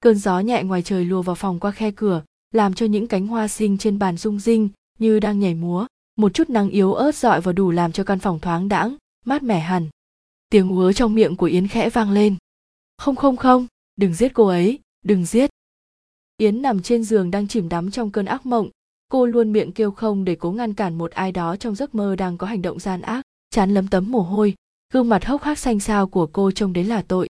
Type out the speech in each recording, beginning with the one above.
cơn gió nhẹ ngoài trời lùa vào phòng qua khe cửa, làm cho những cánh hoa xinh trên bàn rung rinh như đang nhảy múa. Một chút nắng yếu ớt dọi vào đủ làm cho căn phòng thoáng đãng, mát mẻ hẳn. Tiếng úa trong miệng của yến khẽ vang lên. Không không không, đừng giết cô ấy, đừng giết. Yến nằm trên giường đang chìm đắm trong cơn ác mộng. Cô luôn miệng kêu không để cố ngăn cản một ai đó trong giấc mơ đang có hành động gian ác, chán lấm tấm mồ hôi. Gương mặt hốc hác xanh xao của cô trông đến là tội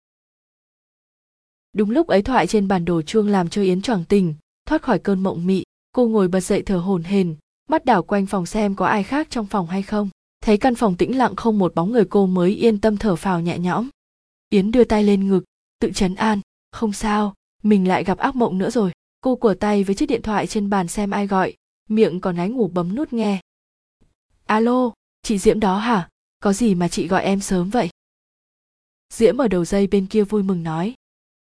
đúng lúc ấy thoại trên bản đồ chuông làm cho yến choàng tình, thoát khỏi cơn mộng mị, cô ngồi bật dậy thở hổn hển mắt đảo quanh phòng xem có ai khác trong phòng hay không. Thấy căn phòng tĩnh lặng không một bóng người cô mới yên tâm thở phào nhẹ nhõm. Yến đưa tay lên ngực, tự chấn an, không sao, mình lại gặp ác mộng nữa rồi. Cô của tay với chiếc điện thoại trên bàn xem ai gọi, miệng còn ái ngủ bấm nút nghe. Alo, chị diễm đó hả? Có gì mà chị gọi em sớm vậy? Diễm ở đầu dây bên kia vui mừng nói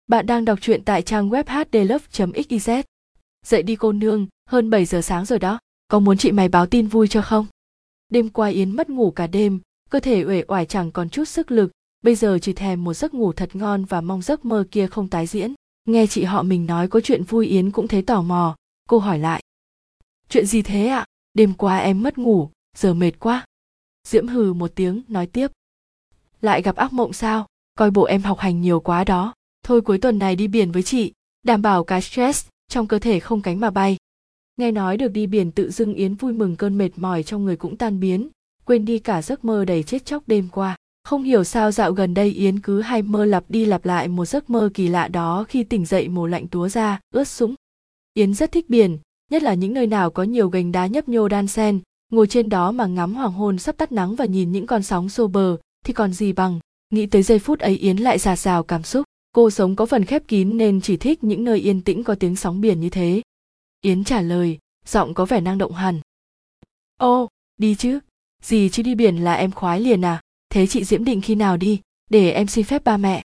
bạn đang đọc truyện tại trang web hdlove xyz dậy đi cô nương, hơn 7 giờ sáng rồi đó. Có muốn chị mày báo tin vui cho không? Đêm qua yến mất ngủ cả đêm, cơ thể uể oải chẳng còn chút sức lực. Bây giờ chỉ thèm một giấc ngủ thật ngon và mong giấc mơ kia không tái diễn. Nghe chị họ mình nói có chuyện vui yến cũng thấy tò mò. Cô hỏi lại. Chuyện gì thế ạ? Đêm qua em mất ngủ, giờ mệt quá. Diễm hừ một tiếng, nói tiếp. Lại gặp ác mộng sao? Coi bộ em học hành nhiều quá đó thôi cuối tuần này đi biển với chị, đảm bảo cái stress trong cơ thể không cánh mà bay. Nghe nói được đi biển tự dưng yến vui mừng cơn mệt mỏi trong người cũng tan biến, quên đi cả giấc mơ đầy chết chóc đêm qua. Không hiểu sao dạo gần đây yến cứ hay mơ lặp đi lặp lại một giấc mơ kỳ lạ đó khi tỉnh dậy mồ lạnh túa ra, ướt sũng. Yến rất thích biển, nhất là những nơi nào có nhiều gành đá nhấp nhô đan sen ngồi trên đó mà ngắm hoàng hôn sắp tắt nắng và nhìn những con sóng xô bờ, thì còn gì bằng. Nghĩ tới giây phút ấy yến lại giạt rào cảm xúc cô sống có phần khép kín nên chỉ thích những nơi yên tĩnh có tiếng sóng biển như thế. Yến trả lời, giọng có vẻ năng động hẳn. Ô, đi chứ. Gì chứ đi biển là em khoái liền à? Thế chị diễm định khi nào đi? Để em xin phép ba mẹ.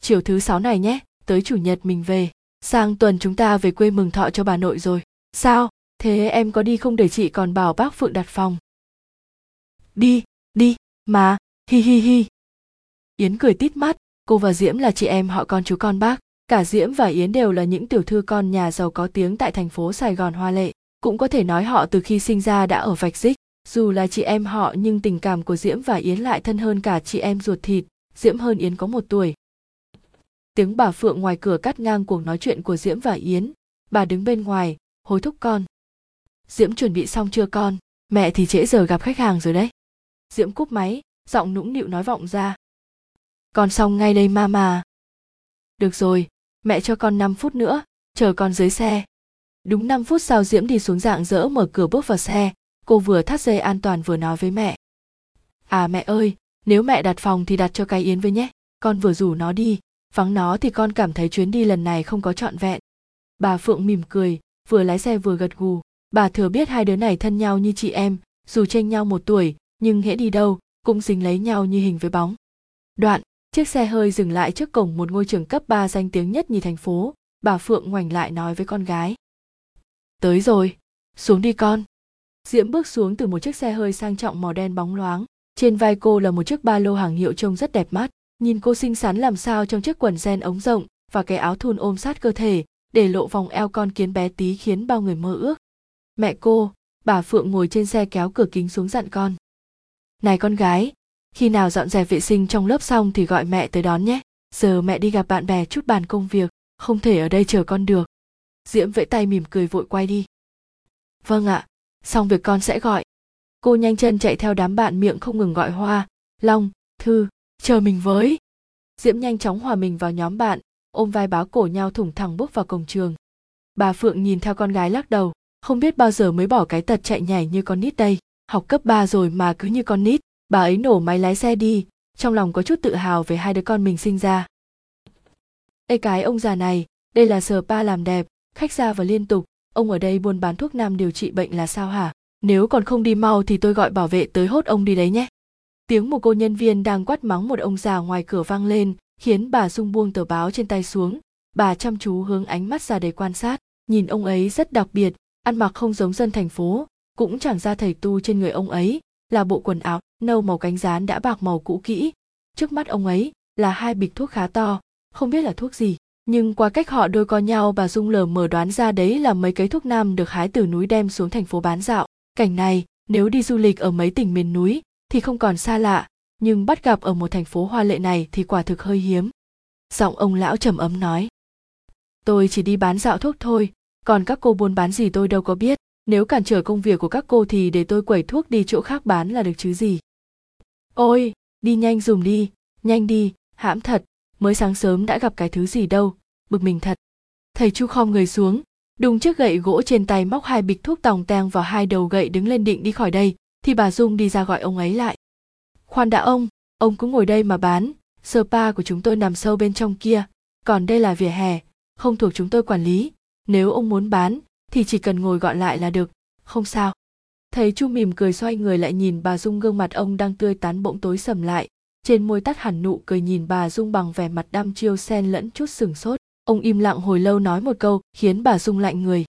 Chiều thứ sáu này nhé, tới chủ nhật mình về. Sang tuần chúng ta về quê mừng thọ cho bà nội rồi. Sao? Thế em có đi không để chị còn bảo bác phượng đặt phòng? Đi đi, mà, hi hi hi. Yến cười tít mắt cô và diễm là chị em họ con chú con bác. Cả diễm và yến đều là những tiểu thư con nhà giàu có tiếng tại thành phố sài gòn, hoa lệ. Cũng có thể nói họ từ khi sinh ra đã ở vạch dích. Dù là chị em họ, nhưng tình cảm của diễm và yến lại thân hơn cả chị em ruột thịt. Diễm hơn yến có một tuổi. Tiếng bà phượng ngoài cửa cắt ngang cuộc nói chuyện của diễm và yến. Bà đứng bên ngoài, hối thúc con. Diễm chuẩn bị xong chưa con? Mẹ thì trễ giờ gặp khách hàng rồi đấy. Diễm cúp máy, giọng nũng nịu nói vọng ra con xong ngay đây mama. Được rồi, mẹ cho con 5 phút nữa, chờ con dưới xe. Đúng 5 phút sau diễm đi xuống dạng dỡ mở cửa bước vào xe, cô vừa thắt dây an toàn vừa nói với mẹ. À mẹ ơi, nếu mẹ đặt phòng thì đặt cho cái yến với nhé, con vừa rủ nó đi, vắng nó thì con cảm thấy chuyến đi lần này không có trọn vẹn. Bà phượng mỉm cười, vừa lái xe vừa gật gù. Bà thừa biết hai đứa này thân nhau như chị em, dù tranh nhau một tuổi, nhưng hễ đi đâu, cũng dính lấy nhau như hình với bóng. Đoạn chiếc xe hơi dừng lại trước cổng một ngôi trường cấp 3 danh tiếng nhất nhì thành phố, bà phượng ngoảnh lại nói với con gái. Tới rồi, xuống đi con. Diễm bước xuống từ một chiếc xe hơi sang trọng màu đen bóng loáng. Trên vai cô là một chiếc ba lô hàng hiệu trông rất đẹp mắt. Nhìn cô xinh xắn làm sao trong chiếc quần ren ống rộng và cái áo thun ôm sát cơ thể, để lộ vòng eo con kiến bé tí khiến bao người mơ ước. Mẹ cô, bà phượng ngồi trên xe kéo cửa kính xuống dặn con. Này con gái khi nào dọn dẹp vệ sinh trong lớp xong thì gọi mẹ tới đón nhé. Giờ mẹ đi gặp bạn bè chút bàn công việc, không thể ở đây chờ con được. Diễm vẫy tay mỉm cười vội quay đi. Vâng ạ, xong việc con sẽ gọi. Cô nhanh chân chạy theo đám bạn miệng không ngừng gọi hoa, long, thư, chờ mình với. Diễm nhanh chóng hòa mình vào nhóm bạn, ôm vai báo cổ nhau thủng thẳng bước vào cổng trường. Bà phượng nhìn theo con gái lắc đầu, không biết bao giờ mới bỏ cái tật chạy nhảy như con nít đây. Học cấp 3 rồi mà cứ như con nít bà ấy nổ máy lái xe đi, trong lòng có chút tự hào về hai đứa con mình sinh ra. Ê, cái ông già này, đây là sờ pa làm đẹp, khách ra và liên tục, ông ở đây buôn bán thuốc nam điều trị bệnh là sao hả? Nếu còn không đi mau thì tôi gọi bảo vệ tới hốt ông đi đấy nhé. Tiếng một cô nhân viên đang quát mắng một ông già ngoài cửa vang lên, khiến bà sung buông tờ báo trên tay xuống. Bà chăm chú hướng ánh mắt ra để quan sát, nhìn ông ấy rất đặc biệt, ăn mặc không giống dân thành phố, cũng chẳng ra thầy tu trên người ông ấy là bộ quần áo, nâu màu cánh rán đã bạc màu cũ kỹ. Trước mắt ông ấy là hai bịch thuốc khá to, không biết là thuốc gì. Nhưng qua cách họ đôi co nhau, bà dung lờ mờ đoán ra đấy là mấy cây thuốc nam được hái từ núi đem xuống thành phố bán dạo. Cảnh này, nếu đi du lịch ở mấy tỉnh miền núi thì không còn xa lạ, nhưng bắt gặp ở một thành phố hoa lệ này thì quả thực hơi hiếm. Giọng ông lão trầm ấm nói, tôi chỉ đi bán dạo thuốc thôi, còn các cô buôn bán gì tôi đâu có biết nếu cản trở công việc của các cô thì để tôi quẩy thuốc đi chỗ khác bán là được chứ gì. Ôi, đi nhanh dùm đi, nhanh đi, hãm thật, mới sáng sớm đã gặp cái thứ gì đâu, bực mình thật. Thầy chu khom người xuống, đùng chiếc gậy gỗ trên tay móc hai bịch thuốc tòng tang vào hai đầu gậy đứng lên định đi khỏi đây, thì bà dung đi ra gọi ông ấy lại. Khoan đã ông ông cứ ngồi đây mà bán spa của chúng tôi nằm sâu bên trong kia, còn đây là vỉa hè, không thuộc chúng tôi quản lý, nếu ông muốn bán thì chỉ cần ngồi gọn lại là được. Không sao. Thấy chu mỉm cười xoay người lại nhìn bà dung gương mặt ông đang tươi tắn bỗng tối sầm lại. Trên môi tắt hẳn nụ cười nhìn bà dung bằng vẻ mặt đăm chiêu xen lẫn chút sừng sốt. Ông im lặng hồi lâu nói một câu, khiến bà dung lạnh người.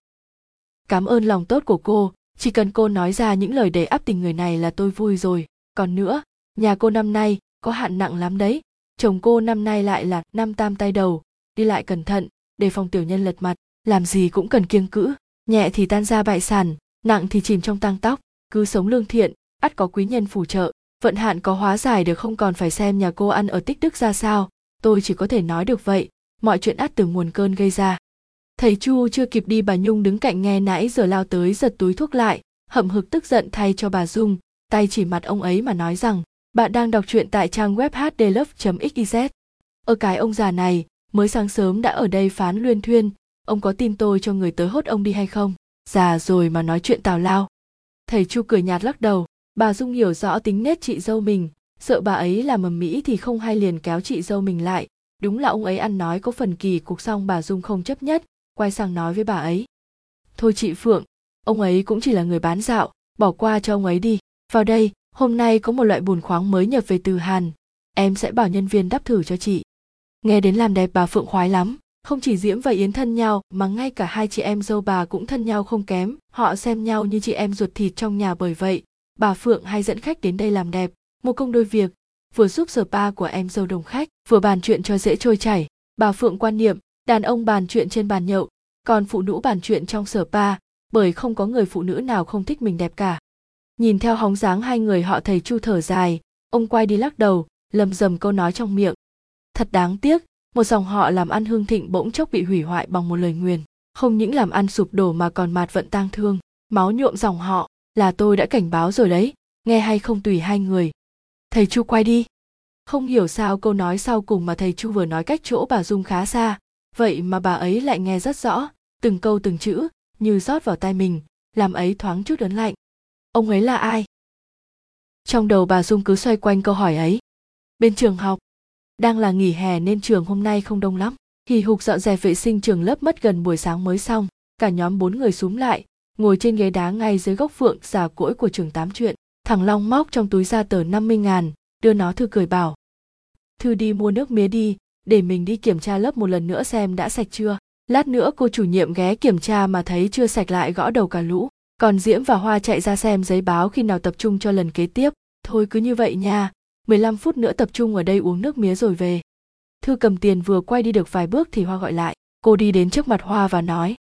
Cảm ơn lòng tốt của cô. Chỉ cần cô nói ra những lời đầy áp tình người này là tôi vui rồi. Còn nữa, nhà cô năm nay có hạn nặng lắm đấy. Chồng cô năm nay lại là năm tam tay đầu. Đi lại cẩn thận, đề phòng tiểu nhân lật mặt. Làm gì cũng cần kiêng cữ nhẹ thì tan ra bại sản, nặng thì chìm trong tăng tóc. Cứ sống lương thiện, ắt có quý nhân phù trợ, vận hạn có hóa giải được không còn phải xem nhà cô ăn ở tích đức ra sao. Tôi chỉ có thể nói được vậy, mọi chuyện ắt từ nguồn cơn gây ra. Thầy chu chưa kịp đi bà nhung đứng cạnh nghe nãy giờ lao tới giật túi thuốc lại, hậm hực tức giận thay cho bà dung, tay chỉ mặt ông ấy mà nói rằng, bạn đang đọc truyện tại trang web hdlove xyz ở cái ông già này, mới sáng sớm đã ở đây phán luyên thuyên ông có tin tôi cho người tới hốt ông đi hay không? Già rồi mà nói chuyện tào lao. Thầy chu cười nhạt lắc đầu. Bà dung hiểu rõ tính nết chị dâu mình. Sợ bà ấy làm mầm mỹ thì không hay liền kéo chị dâu mình lại. Đúng là ông ấy ăn nói có phần kỳ cục xong bà dung không chấp nhất, quay sang nói với bà ấy. Thôi chị phượng, ông ấy cũng chỉ là người bán dạo, bỏ qua cho ông ấy đi. Vào đây, hôm nay có một loại bùn khoáng mới nhập về từ hàn. Em sẽ bảo nhân viên đắp thử cho chị. Nghe đến làm đẹp bà phượng khoái lắm không chỉ diễm và yến thân nhau, mà ngay cả hai chị em dâu bà cũng thân nhau không kém. Họ xem nhau như chị em ruột thịt trong nhà bởi vậy, bà phượng hay dẫn khách đến đây làm đẹp. Một công đôi việc, vừa giúp spa của em dâu đồng khách, vừa bàn chuyện cho dễ trôi chảy. Bà phượng quan niệm, đàn ông bàn chuyện trên bàn nhậu, còn phụ nữ bàn chuyện trong sở pa bởi không có người phụ nữ nào không thích mình đẹp cả. Nhìn theo hóng dáng hai người họ thầy chu thở dài, ông quay đi lắc đầu, lầm rầm câu nói trong miệng. Thật đáng tiếc một dòng họ làm ăn hương thịnh bỗng chốc bị hủy hoại bằng một lời nguyền. Không những làm ăn sụp đổ mà còn mạt vận tang thương. Máu nhuộm dòng họ, là tôi đã cảnh báo rồi đấy. Nghe hay không tùy hai người. Thầy chu quay đi. Không hiểu sao câu nói sau cùng mà thầy chu vừa nói cách chỗ bà dung khá xa. Vậy mà bà ấy lại nghe rất rõ, từng câu từng chữ, như rót vào tai mình, làm ấy thoáng chút ấn lạnh. Ông ấy là ai? Trong đầu bà dung cứ xoay quanh câu hỏi ấy. Bên trường học đang là nghỉ hè nên trường hôm nay không đông lắm. Hì hục dọn dẹp vệ sinh trường lớp mất gần buổi sáng mới xong. Cả nhóm bốn người súm lại, ngồi trên ghế đá ngay dưới gốc phượng già cỗi của trường tám chuyện. Thằng long móc trong túi ra tờ 50 ngàn, đưa nó thư cười bảo, thư đi mua nước mía đi, để mình đi kiểm tra lớp một lần nữa xem đã sạch chưa. Lát nữa cô chủ nhiệm ghé kiểm tra mà thấy chưa sạch lại gõ đầu cả lũ. Còn diễm và hoa chạy ra xem giấy báo khi nào tập trung cho lần kế tiếp. Thôi cứ như vậy nha. 15 phút nữa tập trung ở đây uống nước mía rồi về. Thư cầm tiền vừa quay đi được vài bước thì hoa gọi lại. Cô đi đến trước mặt hoa và nói,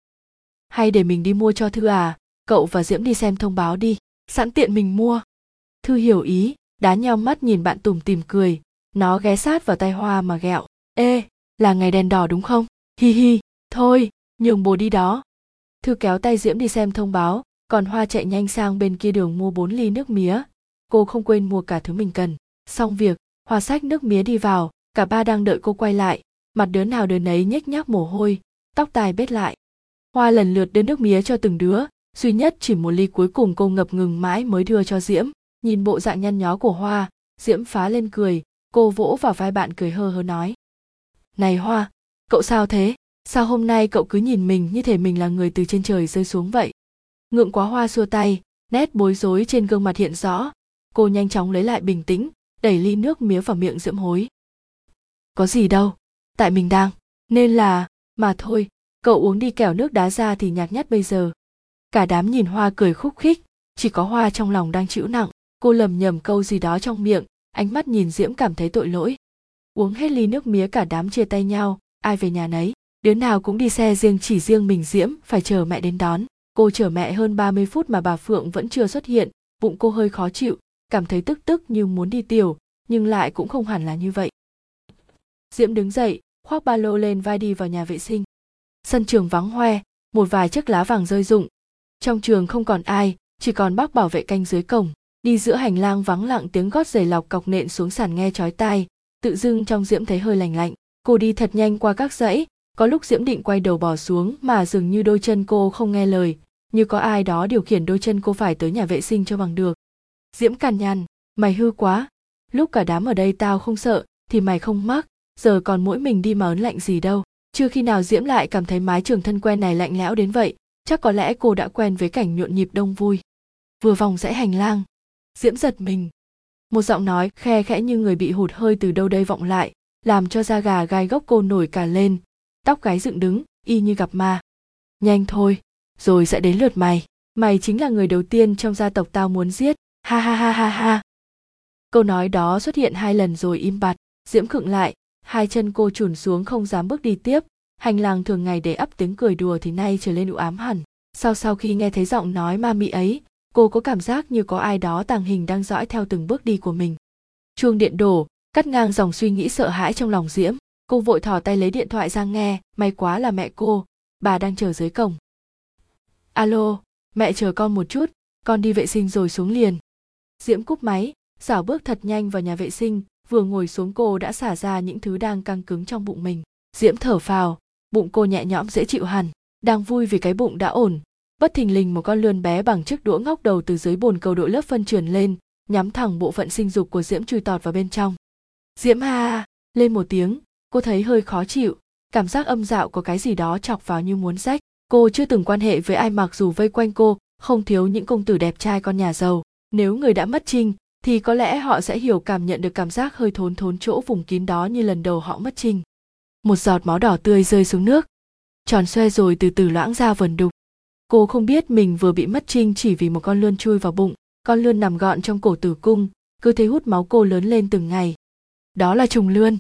hay để mình đi mua cho thư à? Cậu và diễm đi xem thông báo đi. Sẵn tiện mình mua. Thư hiểu ý, đá nhau mắt nhìn bạn tùng tìm cười. Nó ghé sát vào tay hoa mà ghẹo, ê, là ngày đèn đỏ đúng không? Hi hi, thôi, nhường bồ đi đó. Thư kéo tay diễm đi xem thông báo, còn hoa chạy nhanh sang bên kia đường mua bốn ly nước mía. Cô không quên mua cả thứ mình cần xong việc, hoa sách nước mía đi vào, cả ba đang đợi cô quay lại. Mặt đứa nào đứa nấy nhếch nhác mồ hôi, tóc tai bết lại. Hoa lần lượt đưa nước mía cho từng đứa, duy nhất chỉ một ly cuối cùng cô ngập ngừng mãi mới đưa cho diễm. Nhìn bộ dạng nhăn nhó của hoa, diễm phá lên cười, cô vỗ vào vai bạn cười hơ hơ nói. Này hoa, cậu sao thế? Sao hôm nay cậu cứ nhìn mình như thể mình là người từ trên trời rơi xuống vậy? Ngượng quá hoa xua tay, nét bối rối trên gương mặt hiện rõ. Cô nhanh chóng lấy lại bình tĩnh đẩy ly nước mía vào miệng diễm hối. Có gì đâu, tại mình đang, nên là, mà thôi, cậu uống đi kẻo nước đá ra thì nhạt nhát bây giờ. Cả đám nhìn hoa cười khúc khích, chỉ có hoa trong lòng đang chịu nặng, cô lầm nhầm câu gì đó trong miệng, ánh mắt nhìn diễm cảm thấy tội lỗi. Uống hết ly nước mía cả đám chia tay nhau, ai về nhà nấy, đứa nào cũng đi xe riêng chỉ riêng mình diễm, phải chờ mẹ đến đón. Cô chờ mẹ hơn 30 phút mà bà phượng vẫn chưa xuất hiện, bụng cô hơi khó chịu cảm thấy tức tức như muốn đi tiểu, nhưng lại cũng không hẳn là như vậy. Diễm đứng dậy, khoác ba lô lên vai đi vào nhà vệ sinh. Sân trường vắng hoe, một vài chiếc lá vàng rơi rụng. Trong trường không còn ai, chỉ còn bác bảo vệ canh dưới cổng. Đi giữa hành lang vắng lặng tiếng gót giày lọc cọc nện xuống sàn nghe chói tai, tự dưng trong diễm thấy hơi lành lạnh. Cô đi thật nhanh qua các dãy, có lúc diễm định quay đầu bỏ xuống mà dường như đôi chân cô không nghe lời. Như có ai đó điều khiển đôi chân cô phải tới nhà vệ sinh cho bằng được diễm cằn nhằn mày hư quá. Lúc cả đám ở đây tao không sợ, thì mày không mắc. Giờ còn mỗi mình đi mà ớn lạnh gì đâu. Chưa khi nào diễm lại cảm thấy mái trường thân quen này lạnh lẽo đến vậy, chắc có lẽ cô đã quen với cảnh nhộn nhịp đông vui. Vừa vòng rẽ hành lang. Diễm giật mình. Một giọng nói khe khẽ như người bị hụt hơi từ đâu đây vọng lại, làm cho da gà gai gốc cô nổi cả lên. Tóc gái dựng đứng, y như gặp ma. Nhanh thôi, rồi sẽ đến lượt mày. Mày chính là người đầu tiên trong gia tộc tao muốn giết ha ha ha ha ha. Câu nói đó xuất hiện hai lần rồi im bặt. Diễm khựng lại, hai chân cô chùn xuống không dám bước đi tiếp. Hành lang thường ngày để ấp tiếng cười đùa thì nay trở lên u ám hẳn. Sau sau khi nghe thấy giọng nói ma mị ấy, cô có cảm giác như có ai đó tàng hình đang dõi theo từng bước đi của mình. Chuông điện đổ, cắt ngang dòng suy nghĩ sợ hãi trong lòng diễm. Cô vội thò tay lấy điện thoại ra nghe, may quá là mẹ cô. Bà đang chờ dưới cổng. Alo, mẹ chờ con một chút, con đi vệ sinh rồi xuống liền diễm cúp máy, xảo bước thật nhanh vào nhà vệ sinh, vừa ngồi xuống cô đã xả ra những thứ đang căng cứng trong bụng mình. Diễm thở phào, bụng cô nhẹ nhõm dễ chịu hẳn, đang vui vì cái bụng đã ổn. Bất thình lình một con lươn bé bằng chiếc đũa ngóc đầu từ dưới bồn cầu đội lớp phân truyền lên, nhắm thẳng bộ phận sinh dục của diễm chui tọt vào bên trong. Diễm ha lên một tiếng, cô thấy hơi khó chịu, cảm giác âm dạo có cái gì đó chọc vào như muốn rách. Cô chưa từng quan hệ với ai mặc dù vây quanh cô, không thiếu những công tử đẹp trai con nhà giàu nếu người đã mất trinh, thì có lẽ họ sẽ hiểu cảm nhận được cảm giác hơi thốn thốn chỗ vùng kín đó như lần đầu họ mất trinh. Một giọt máu đỏ tươi rơi xuống nước, tròn xoe rồi từ từ loãng ra vần đục. Cô không biết mình vừa bị mất trinh chỉ vì một con lươn chui vào bụng, con lươn nằm gọn trong cổ tử cung, cứ thế hút máu cô lớn lên từng ngày. Đó là trùng lươn.